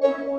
Thank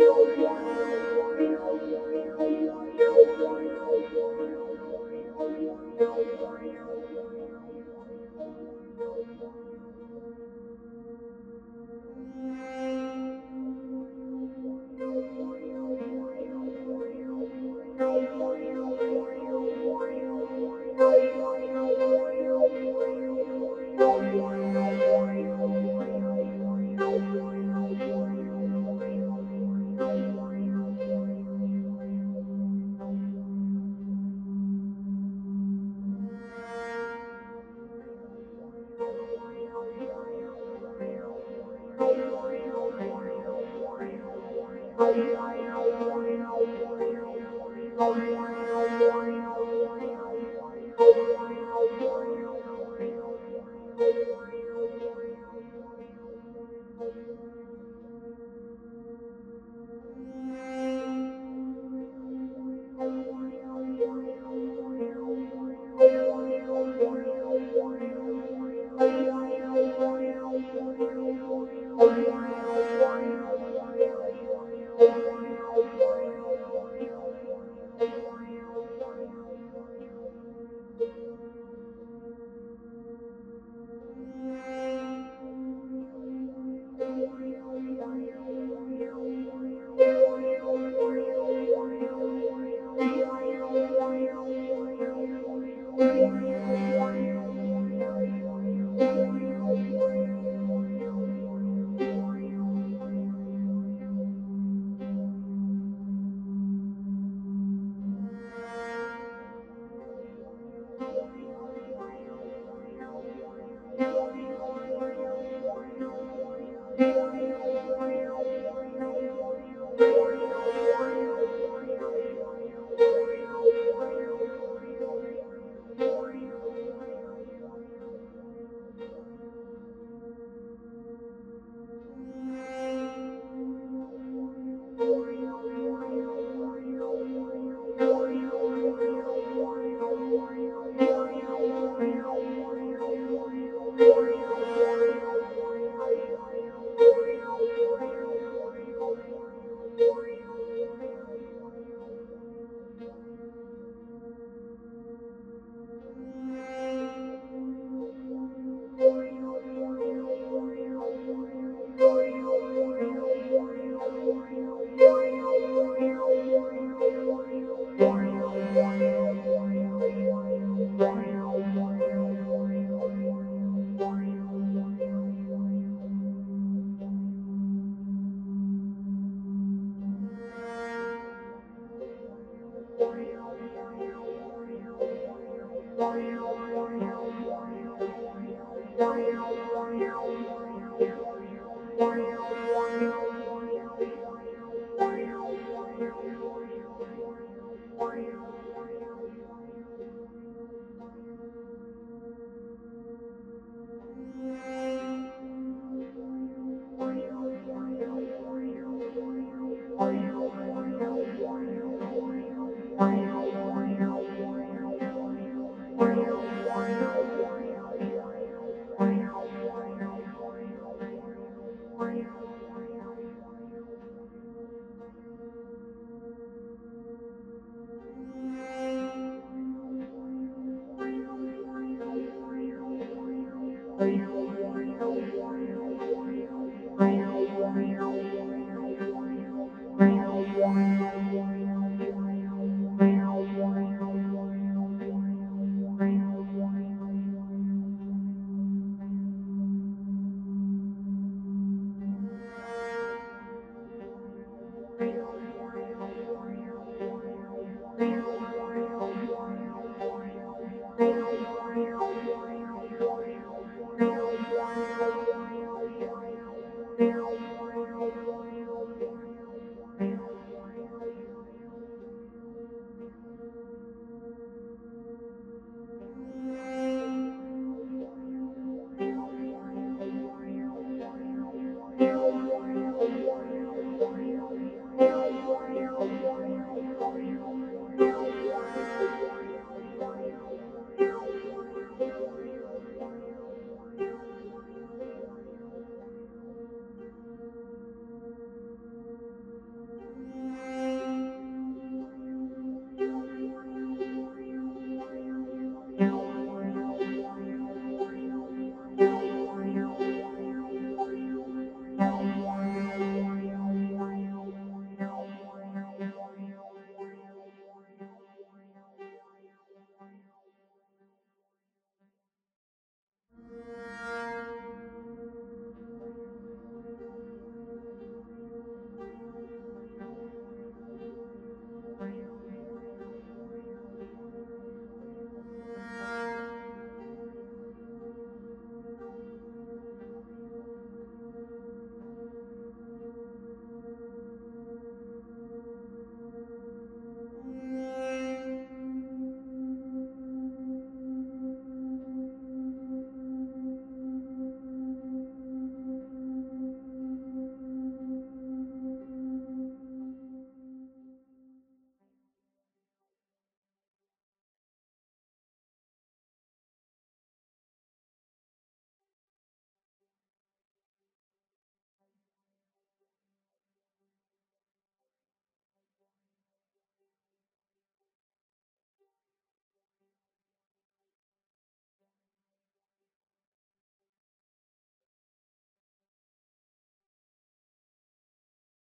Thank you. you.